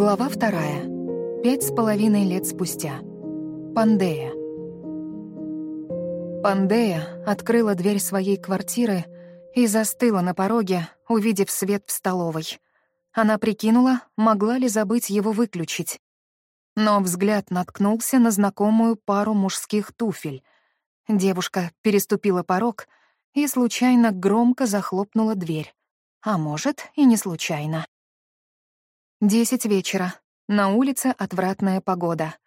Глава вторая. Пять с половиной лет спустя. Пандея. Пандея открыла дверь своей квартиры и застыла на пороге, увидев свет в столовой. Она прикинула, могла ли забыть его выключить. Но взгляд наткнулся на знакомую пару мужских туфель. Девушка переступила порог и случайно громко захлопнула дверь. А может, и не случайно. Десять вечера. На улице отвратная погода.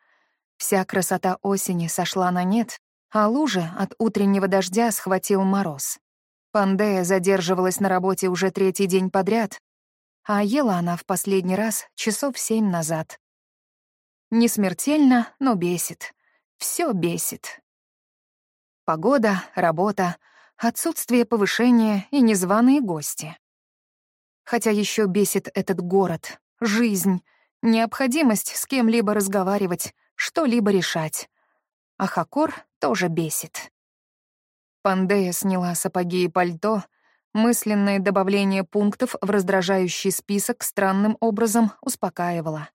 Вся красота осени сошла на нет, а лужи от утреннего дождя схватил мороз. Пандея задерживалась на работе уже третий день подряд, а ела она в последний раз часов семь назад. Не смертельно, но бесит. Все бесит. Погода, работа, отсутствие повышения и незваные гости. Хотя еще бесит этот город, жизнь, необходимость с кем-либо разговаривать, что-либо решать. А Хакор тоже бесит. Пандея сняла сапоги и пальто. Мысленное добавление пунктов в раздражающий список странным образом успокаивало.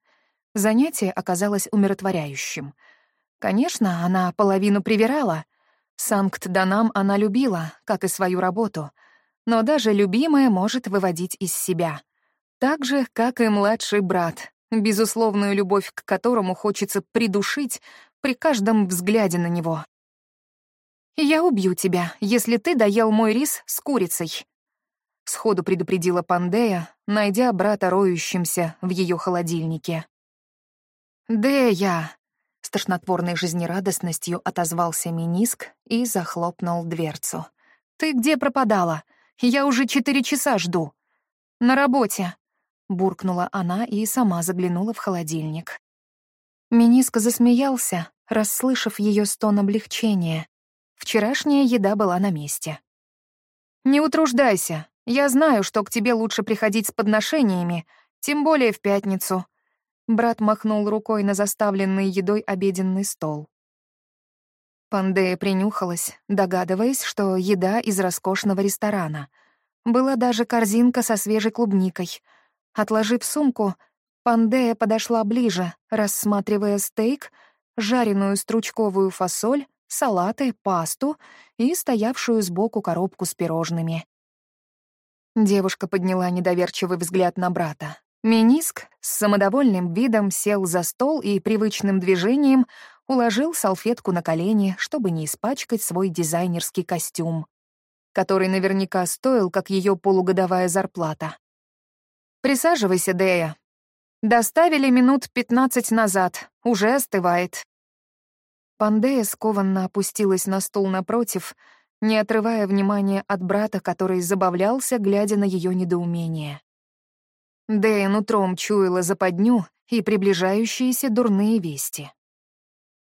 Занятие оказалось умиротворяющим. Конечно, она половину привирала. Санкт-Данам она любила, как и свою работу. Но даже любимая может выводить из себя. Так же, как и младший брат, безусловную любовь к которому хочется придушить при каждом взгляде на него. «Я убью тебя, если ты доел мой рис с курицей», — сходу предупредила Пандея, найдя брата роющимся в ее холодильнике. «Дея!» — с тошнотворной жизнерадостностью отозвался Миниск и захлопнул дверцу. «Ты где пропадала? Я уже четыре часа жду». «На работе», буркнула она и сама заглянула в холодильник. Миниск засмеялся, расслышав ее стон облегчения. Вчерашняя еда была на месте. «Не утруждайся. Я знаю, что к тебе лучше приходить с подношениями, тем более в пятницу». Брат махнул рукой на заставленный едой обеденный стол. Пандея принюхалась, догадываясь, что еда из роскошного ресторана. Была даже корзинка со свежей клубникой — Отложив сумку, Пандея подошла ближе, рассматривая стейк, жареную стручковую фасоль, салаты, пасту и стоявшую сбоку коробку с пирожными. Девушка подняла недоверчивый взгляд на брата. Миниск с самодовольным видом сел за стол и привычным движением уложил салфетку на колени, чтобы не испачкать свой дизайнерский костюм, который наверняка стоил, как ее полугодовая зарплата. «Присаживайся, Дея. Доставили минут пятнадцать назад, уже остывает». Пандея скованно опустилась на стул напротив, не отрывая внимания от брата, который забавлялся, глядя на ее недоумение. Дея нутром чуяла западню и приближающиеся дурные вести.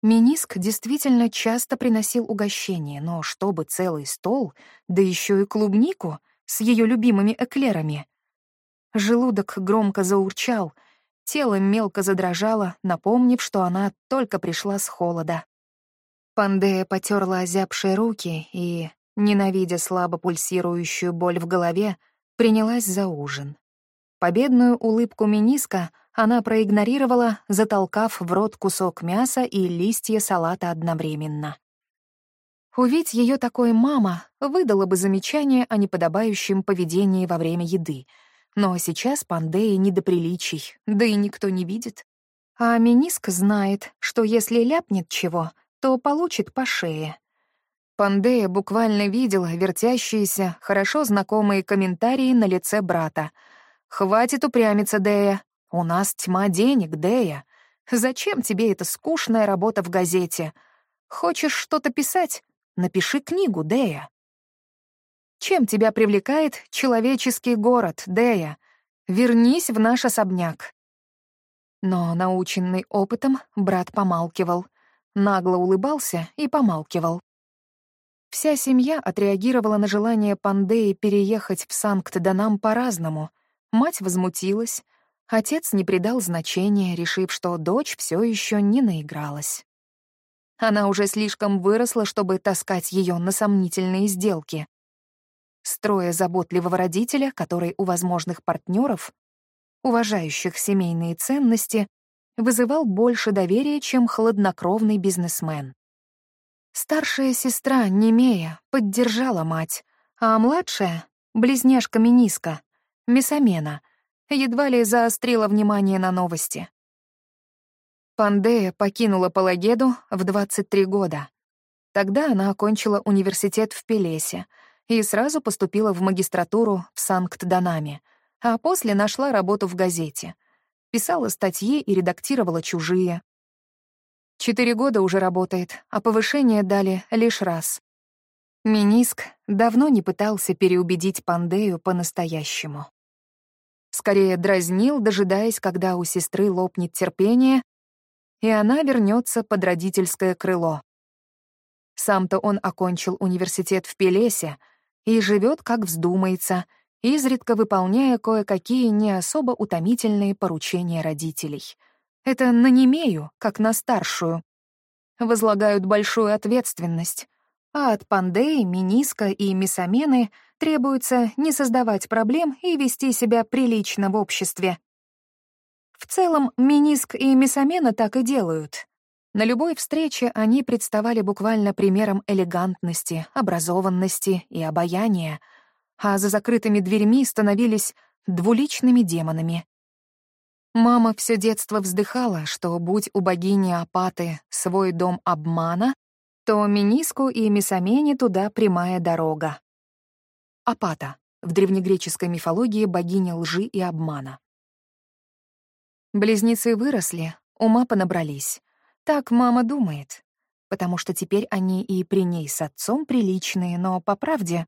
Миниск действительно часто приносил угощения, но чтобы целый стол, да еще и клубнику с ее любимыми эклерами, Желудок громко заурчал, тело мелко задрожало, напомнив, что она только пришла с холода. Пандея потерла озябшие руки и, ненавидя слабо пульсирующую боль в голове, принялась за ужин. Победную улыбку Миниска она проигнорировала, затолкав в рот кусок мяса и листья салата одновременно. Увидеть ее такой мама выдала бы замечание о неподобающем поведении во время еды — но сейчас Пандея не до приличий, да и никто не видит. А Миниск знает, что если ляпнет чего, то получит по шее. Пандея буквально видела вертящиеся, хорошо знакомые комментарии на лице брата. «Хватит упрямиться, Дея. У нас тьма денег, Дея. Зачем тебе эта скучная работа в газете? Хочешь что-то писать? Напиши книгу, Дея». Чем тебя привлекает человеческий город, Дея? Вернись в наш особняк». Но, наученный опытом, брат помалкивал. Нагло улыбался и помалкивал. Вся семья отреагировала на желание Пандеи переехать в Санкт-Данам по-разному. Мать возмутилась, отец не придал значения, решив, что дочь все еще не наигралась. Она уже слишком выросла, чтобы таскать ее на сомнительные сделки строя заботливого родителя, который у возможных партнеров уважающих семейные ценности, вызывал больше доверия, чем хладнокровный бизнесмен. Старшая сестра, Немея, поддержала мать, а младшая, близняшка Миниска, Месамена, едва ли заострила внимание на новости. Пандея покинула Палагеду в 23 года. Тогда она окончила университет в Пелесе и сразу поступила в магистратуру в Санкт-Данаме, а после нашла работу в газете. Писала статьи и редактировала чужие. Четыре года уже работает, а повышение дали лишь раз. Миниск давно не пытался переубедить Пандею по-настоящему. Скорее дразнил, дожидаясь, когда у сестры лопнет терпение, и она вернется под родительское крыло. Сам-то он окончил университет в Пелесе и живет, как вздумается, изредка выполняя кое-какие не особо утомительные поручения родителей. Это на немею, как на старшую. Возлагают большую ответственность, а от Пандеи, Миниска и Мисамены требуется не создавать проблем и вести себя прилично в обществе. В целом, Миниск и Мисамена так и делают. На любой встрече они представали буквально примером элегантности, образованности и обаяния, а за закрытыми дверьми становились двуличными демонами. Мама все детство вздыхала, что, будь у богини Апаты свой дом обмана, то Миниску и Мисамене туда прямая дорога. Апата — в древнегреческой мифологии богиня лжи и обмана. Близнецы выросли, ума понабрались. Так мама думает, потому что теперь они и при ней с отцом приличные, но, по правде,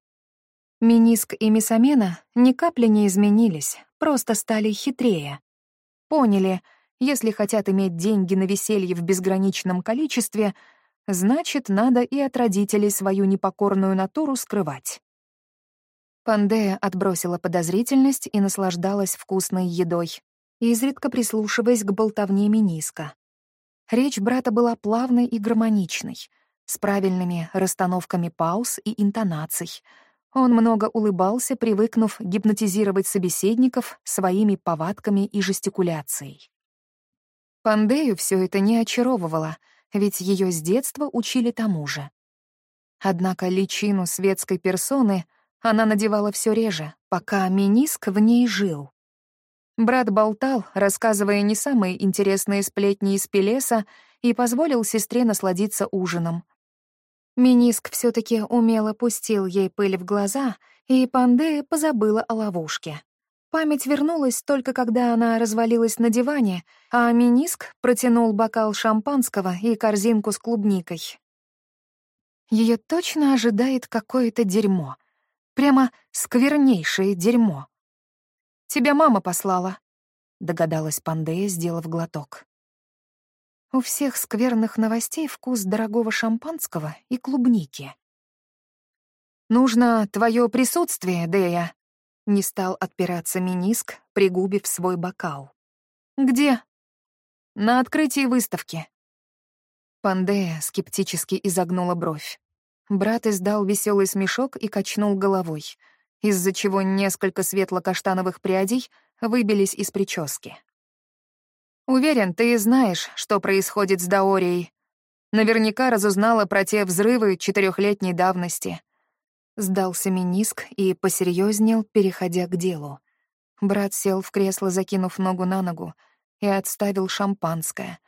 Миниск и Мисамена ни капли не изменились, просто стали хитрее. Поняли, если хотят иметь деньги на веселье в безграничном количестве, значит, надо и от родителей свою непокорную натуру скрывать. Пандея отбросила подозрительность и наслаждалась вкусной едой изредка прислушиваясь к болтовне Миниска. Речь брата была плавной и гармоничной, с правильными расстановками пауз и интонаций. Он много улыбался, привыкнув гипнотизировать собеседников своими повадками и жестикуляцией. Пандею все это не очаровывало, ведь ее с детства учили тому же. Однако личину светской персоны она надевала все реже, пока Миниск в ней жил. Брат болтал, рассказывая не самые интересные сплетни из Пелеса, и позволил сестре насладиться ужином. Миниск все таки умело пустил ей пыль в глаза, и Пандея позабыла о ловушке. Память вернулась только когда она развалилась на диване, а Миниск протянул бокал шампанского и корзинку с клубникой. Ее точно ожидает какое-то дерьмо. Прямо сквернейшее дерьмо. Тебя мама послала», — догадалась Пандея, сделав глоток. У всех скверных новостей вкус дорогого шампанского и клубники. «Нужно твое присутствие, Дея», — не стал отпираться Миниск, пригубив свой бокал. «Где?» «На открытии выставки». Пандея скептически изогнула бровь. Брат издал веселый смешок и качнул головой — из-за чего несколько светло-каштановых прядей выбились из прически. «Уверен, ты знаешь, что происходит с Даорией. Наверняка разузнала про те взрывы четырехлетней давности». Сдался Миниск и посерьезнел, переходя к делу. Брат сел в кресло, закинув ногу на ногу, и отставил шампанское.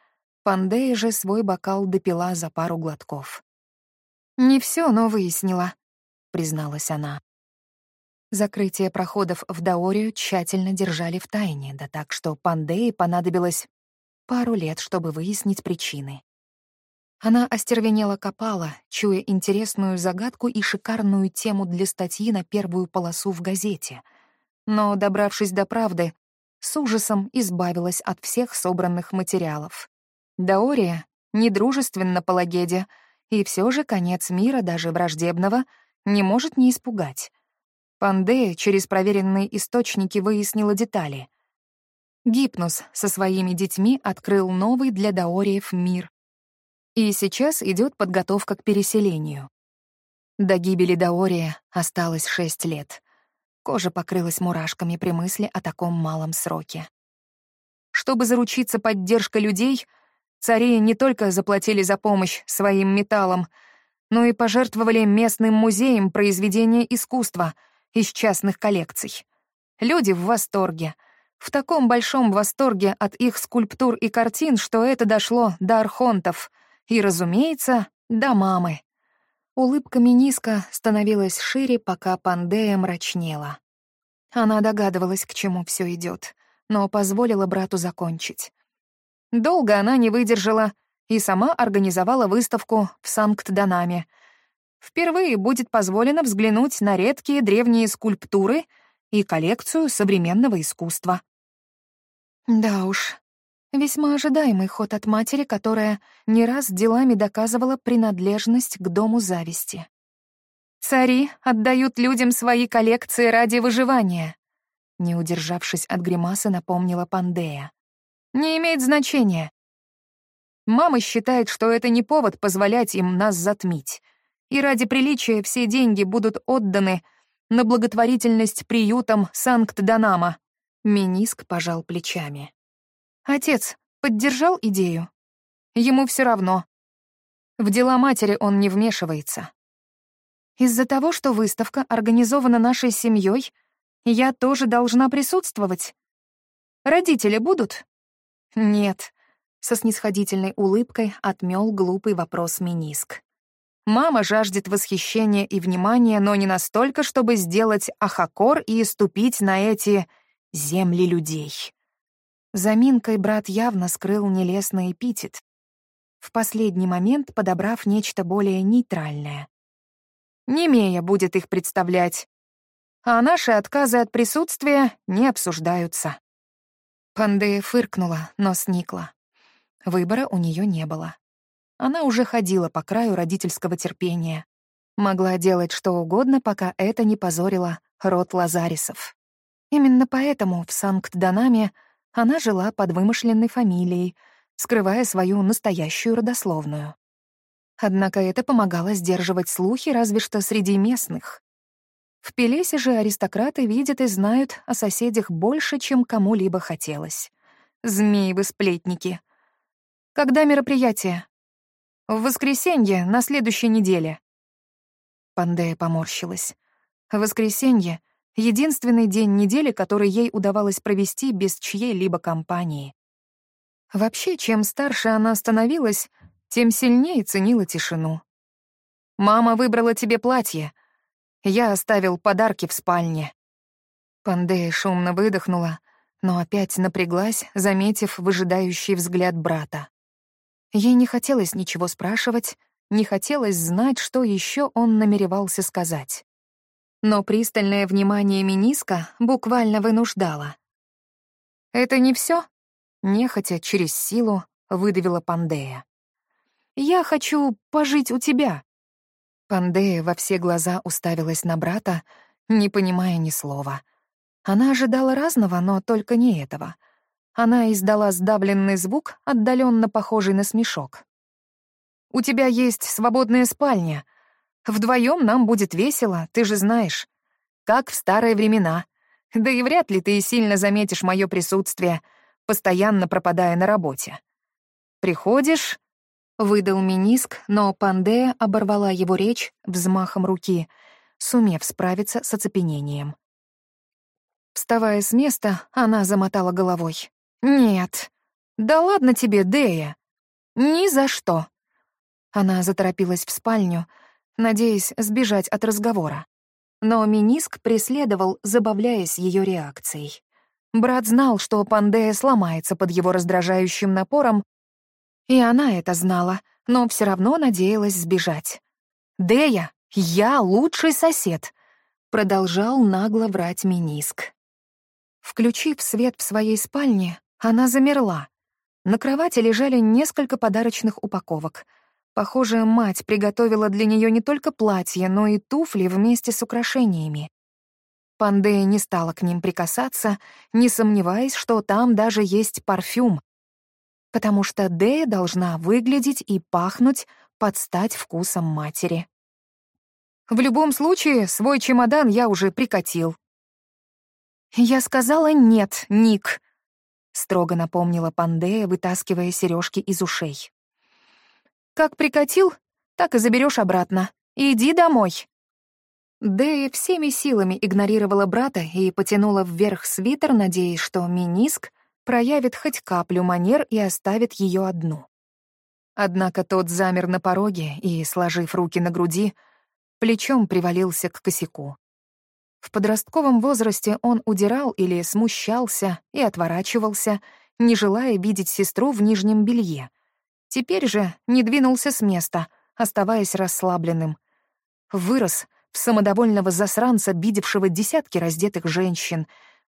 Пандея же свой бокал допила за пару глотков. «Не все, но выяснила», — призналась она. Закрытие проходов в Даорию тщательно держали в тайне, да так, что Пандее понадобилось пару лет, чтобы выяснить причины. Она остервенела копала, чуя интересную загадку и шикарную тему для статьи на первую полосу в газете. Но, добравшись до правды, с ужасом избавилась от всех собранных материалов. Даория недружественна Палагеде, и все же конец мира, даже враждебного, не может не испугать. Пандея через проверенные источники выяснила детали. Гипнус со своими детьми открыл новый для даориев мир. И сейчас идет подготовка к переселению. До гибели Даория осталось шесть лет. Кожа покрылась мурашками при мысли о таком малом сроке. Чтобы заручиться поддержкой людей, цари не только заплатили за помощь своим металлом, но и пожертвовали местным музеям произведения искусства из частных коллекций. Люди в восторге. В таком большом восторге от их скульптур и картин, что это дошло до архонтов и, разумеется, до мамы. Улыбка Миниска становилась шире, пока Пандея мрачнела. Она догадывалась, к чему все идет, но позволила брату закончить. Долго она не выдержала и сама организовала выставку в Санкт-Данаме. Впервые будет позволено взглянуть на редкие древние скульптуры и коллекцию современного искусства. Да уж, Весьма ожидаемый ход от матери, которая не раз делами доказывала принадлежность к дому зависти. «Цари отдают людям свои коллекции ради выживания», не удержавшись от гримасы, напомнила Пандея. «Не имеет значения. Мама считает, что это не повод позволять им нас затмить, и ради приличия все деньги будут отданы на благотворительность приютам Санкт-Данама». Миниск пожал плечами. Отец поддержал идею. Ему все равно. В дела матери он не вмешивается. Из-за того, что выставка организована нашей семьей, я тоже должна присутствовать. Родители будут? Нет, со снисходительной улыбкой отмел глупый вопрос Миниск. Мама жаждет восхищения и внимания, но не настолько, чтобы сделать ахакор и ступить на эти земли людей. Заминкой брат явно скрыл нелестный эпитет, в последний момент подобрав нечто более нейтральное. Немея будет их представлять, а наши отказы от присутствия не обсуждаются. Пандея фыркнула, но сникла. Выбора у нее не было. Она уже ходила по краю родительского терпения. Могла делать что угодно, пока это не позорило род Лазарисов. Именно поэтому в Санкт-Данаме она жила под вымышленной фамилией, скрывая свою настоящую родословную. Однако это помогало сдерживать слухи разве что среди местных. В Пелесе же аристократы видят и знают о соседях больше, чем кому-либо хотелось. Змеи-вы-сплетники. Когда мероприятие? В воскресенье, на следующей неделе. Пандея поморщилась. Воскресенье — Единственный день недели, который ей удавалось провести без чьей-либо компании. Вообще, чем старше она становилась, тем сильнее ценила тишину. «Мама выбрала тебе платье. Я оставил подарки в спальне». Пандея шумно выдохнула, но опять напряглась, заметив выжидающий взгляд брата. Ей не хотелось ничего спрашивать, не хотелось знать, что еще он намеревался сказать но пристальное внимание Миниска буквально вынуждало. «Это не все? нехотя через силу выдавила Пандея. «Я хочу пожить у тебя». Пандея во все глаза уставилась на брата, не понимая ни слова. Она ожидала разного, но только не этого. Она издала сдавленный звук, отдаленно похожий на смешок. «У тебя есть свободная спальня», Вдвоем нам будет весело, ты же знаешь. Как в старые времена. Да и вряд ли ты сильно заметишь мое присутствие, постоянно пропадая на работе. Приходишь, выдал Миниск, но Пандея оборвала его речь взмахом руки, сумев справиться с оцепенением. Вставая с места, она замотала головой. «Нет. Да ладно тебе, Дея. Ни за что». Она заторопилась в спальню, надеясь сбежать от разговора. Но Миниск преследовал, забавляясь ее реакцией. Брат знал, что Пандея сломается под его раздражающим напором, и она это знала, но все равно надеялась сбежать. «Дея, я лучший сосед», — продолжал нагло врать Миниск. Включив свет в своей спальне, она замерла. На кровати лежали несколько подарочных упаковок — Похоже, мать приготовила для нее не только платье, но и туфли вместе с украшениями. Пандея не стала к ним прикасаться, не сомневаясь, что там даже есть парфюм, потому что Дея должна выглядеть и пахнуть под стать вкусом матери. В любом случае, свой чемодан я уже прикатил. Я сказала «нет, Ник». Строго напомнила Пандея, вытаскивая сережки из ушей. «Как прикатил, так и заберешь обратно. Иди домой». Дэя всеми силами игнорировала брата и потянула вверх свитер, надеясь, что миниск проявит хоть каплю манер и оставит ее одну. Однако тот замер на пороге и, сложив руки на груди, плечом привалился к косяку. В подростковом возрасте он удирал или смущался и отворачивался, не желая видеть сестру в нижнем белье. Теперь же не двинулся с места, оставаясь расслабленным. Вырос в самодовольного засранца, видевшего десятки раздетых женщин.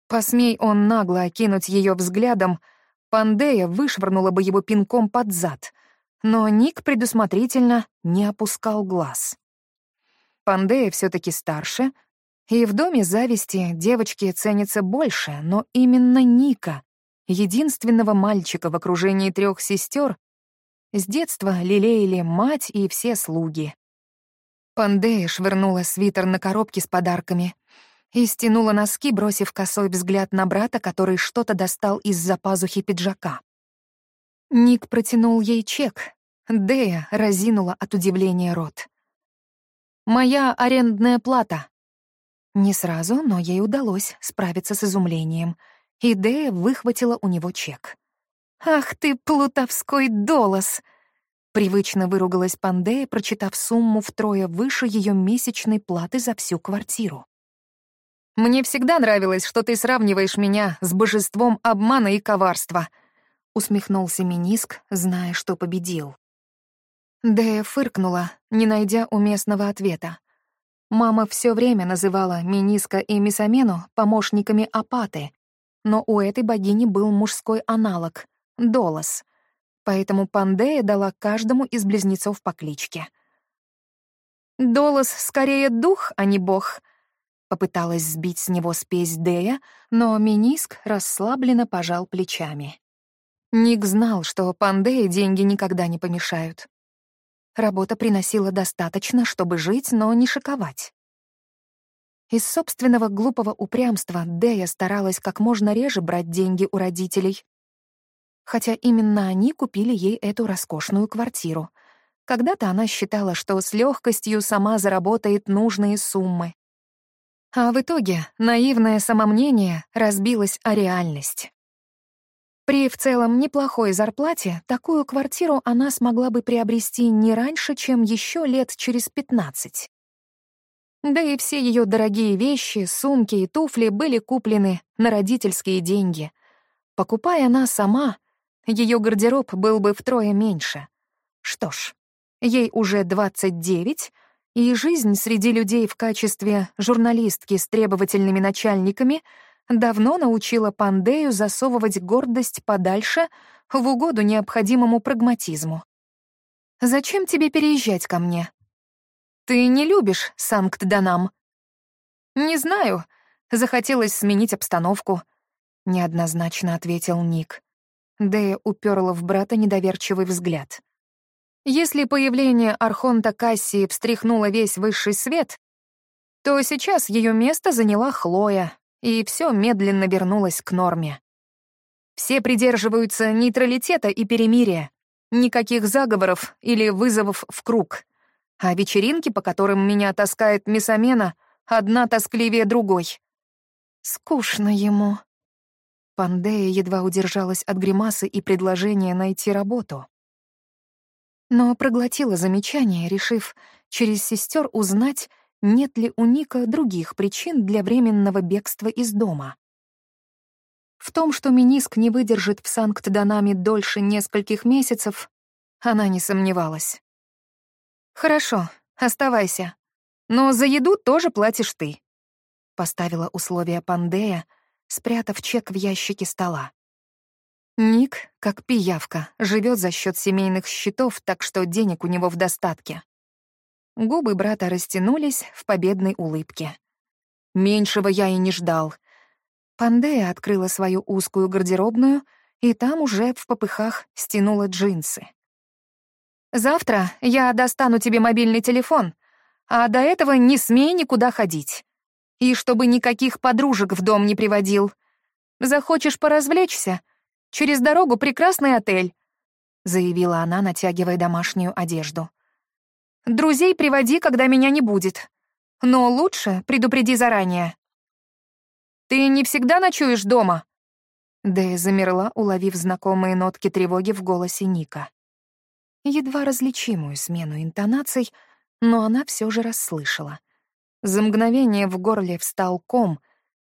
Посмей он нагло окинуть ее взглядом, Пандея вышвырнула бы его пинком под зад. Но Ник предусмотрительно не опускал глаз. Пандея все таки старше, и в доме зависти девочки ценятся больше, но именно Ника, единственного мальчика в окружении трех сестер, с детства лелеяли мать и все слуги. Пандея швырнула свитер на коробке с подарками и стянула носки, бросив косой взгляд на брата, который что-то достал из-за пазухи пиджака. Ник протянул ей чек. Дея разинула от удивления рот. «Моя арендная плата», не сразу, но ей удалось справиться с изумлением. И Дея выхватила у него чек. «Ах ты, плутовской долос!» Привычно выругалась Пандея, прочитав сумму втрое выше ее месячной платы за всю квартиру. «Мне всегда нравилось, что ты сравниваешь меня с божеством обмана и коварства», — усмехнулся Миниск, зная, что победил. Дея фыркнула, не найдя уместного ответа. Мама все время называла Миниска и Мисамену помощниками Апаты, но у этой богини был мужской аналог — Долос, поэтому Пандея дала каждому из близнецов по кличке. «Долос скорее дух, а не бог», — попыталась сбить с него спесь Дея, но Миниск расслабленно пожал плечами. Ник знал, что Пандее деньги никогда не помешают. Работа приносила достаточно, чтобы жить, но не шиковать. Из собственного глупого упрямства Дэя старалась как можно реже брать деньги у родителей. Хотя именно они купили ей эту роскошную квартиру. Когда-то она считала, что с легкостью сама заработает нужные суммы. А в итоге наивное самомнение разбилось о реальность. При в целом неплохой зарплате такую квартиру она смогла бы приобрести не раньше, чем еще лет через пятнадцать. Да и все ее дорогие вещи, сумки и туфли были куплены на родительские деньги. Покупая она сама, ее гардероб был бы втрое меньше. Что ж, ей уже 29, и жизнь среди людей в качестве журналистки с требовательными начальниками — давно научила Пандею засовывать гордость подальше в угоду необходимому прагматизму. «Зачем тебе переезжать ко мне? Ты не любишь Санкт-Данам?» «Не знаю. Захотелось сменить обстановку», — неоднозначно ответил Ник. Дэя уперла в брата недоверчивый взгляд. Если появление Архонта Кассии встряхнуло весь высший свет, то сейчас ее место заняла Хлоя, и все медленно вернулось к норме. Все придерживаются нейтралитета и перемирия, никаких заговоров или вызовов в круг. А вечеринки, по которым меня таскает Мисамена, одна тоскливее другой. Скучно ему. Пандея едва удержалась от гримасы и предложения найти работу. Но проглотила замечание, решив через сестер узнать, нет ли у Ника других причин для временного бегства из дома. В том, что Миниск не выдержит в Санкт-Данаме дольше нескольких месяцев, она не сомневалась. «Хорошо, оставайся. Но за еду тоже платишь ты», — поставила условие Пандея, спрятав чек в ящике стола. Ник, как пиявка, живет за счет семейных счетов, так что денег у него в достатке. Губы брата растянулись в победной улыбке. Меньшего я и не ждал. Пандея открыла свою узкую гардеробную, и там уже в попыхах стянула джинсы. «Завтра я достану тебе мобильный телефон, а до этого не смей никуда ходить. И чтобы никаких подружек в дом не приводил. Захочешь поразвлечься? Через дорогу прекрасный отель», — заявила она, натягивая домашнюю одежду. «Друзей приводи, когда меня не будет. Но лучше предупреди заранее». «Ты не всегда ночуешь дома?» Дэя замерла, уловив знакомые нотки тревоги в голосе Ника. Едва различимую смену интонаций, но она все же расслышала. За мгновение в горле встал ком,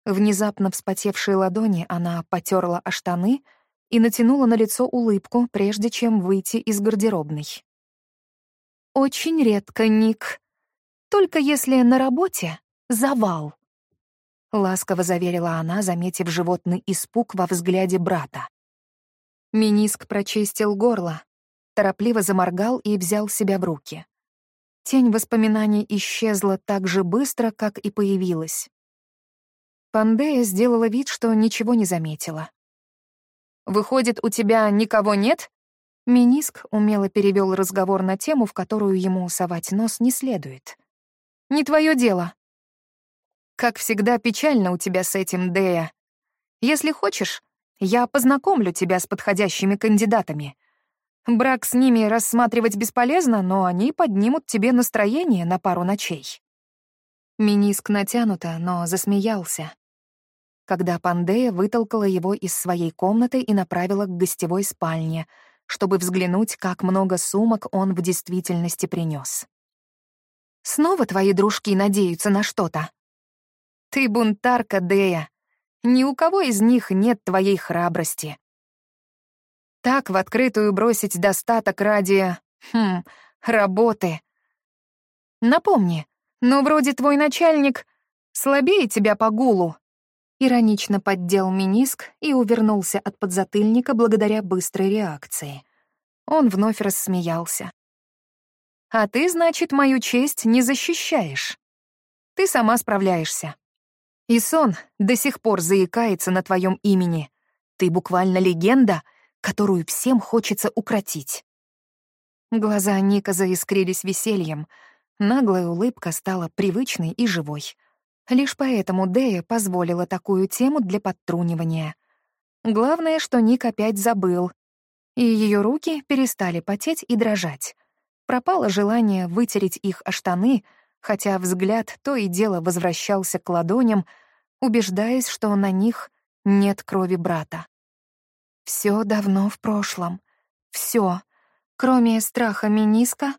внезапно вспотевшие ладони она потерла о штаны и натянула на лицо улыбку, прежде чем выйти из гардеробной. «Очень редко, Ник. Только если на работе — завал». — ласково заверила она, заметив животный испуг во взгляде брата. Миниск прочистил горло, торопливо заморгал и взял себя в руки. Тень воспоминаний исчезла так же быстро, как и появилась. Пандея сделала вид, что ничего не заметила. «Выходит, у тебя никого нет?» Миниск умело перевел разговор на тему, в которую ему совать нос не следует. «Не твое дело», как всегда, печально у тебя с этим, Дея. Если хочешь, я познакомлю тебя с подходящими кандидатами. Брак с ними рассматривать бесполезно, но они поднимут тебе настроение на пару ночей». Миниск натянуто, но засмеялся. Когда Пандея вытолкала его из своей комнаты и направила к гостевой спальне, чтобы взглянуть, как много сумок он в действительности принес. «Снова твои дружки надеются на что-то?» Ты бунтарка, Дея. Ни у кого из них нет твоей храбрости. Так в открытую бросить достаток ради... Хм, работы. Напомни, но вроде твой начальник слабее тебя по гулу. Иронично поддел миниск и увернулся от подзатыльника благодаря быстрой реакции. Он вновь рассмеялся. «А ты, значит, мою честь не защищаешь. Ты сама справляешься. И сон до сих пор заикается на твоем имени. Ты буквально легенда, которую всем хочется укротить. Глаза Ника заискрились весельем. Наглая улыбка стала привычной и живой. Лишь поэтому Дея позволила такую тему для подтрунивания. Главное, что Ник опять забыл, и ее руки перестали потеть и дрожать. Пропало желание вытереть их о штаны — хотя взгляд то и дело возвращался к ладоням, убеждаясь, что на них нет крови брата. Все давно в прошлом. Все, кроме страха Миниска,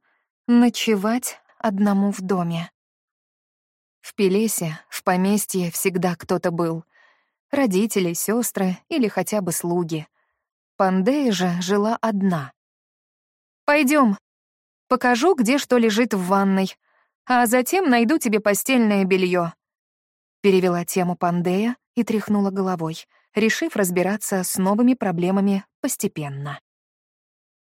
ночевать одному в доме. В Пелесе, в поместье всегда кто-то был. Родители, сестры или хотя бы слуги. Пандея же жила одна. Пойдем, покажу, где что лежит в ванной, а затем найду тебе постельное белье. Перевела тему Пандея и тряхнула головой, решив разбираться с новыми проблемами постепенно.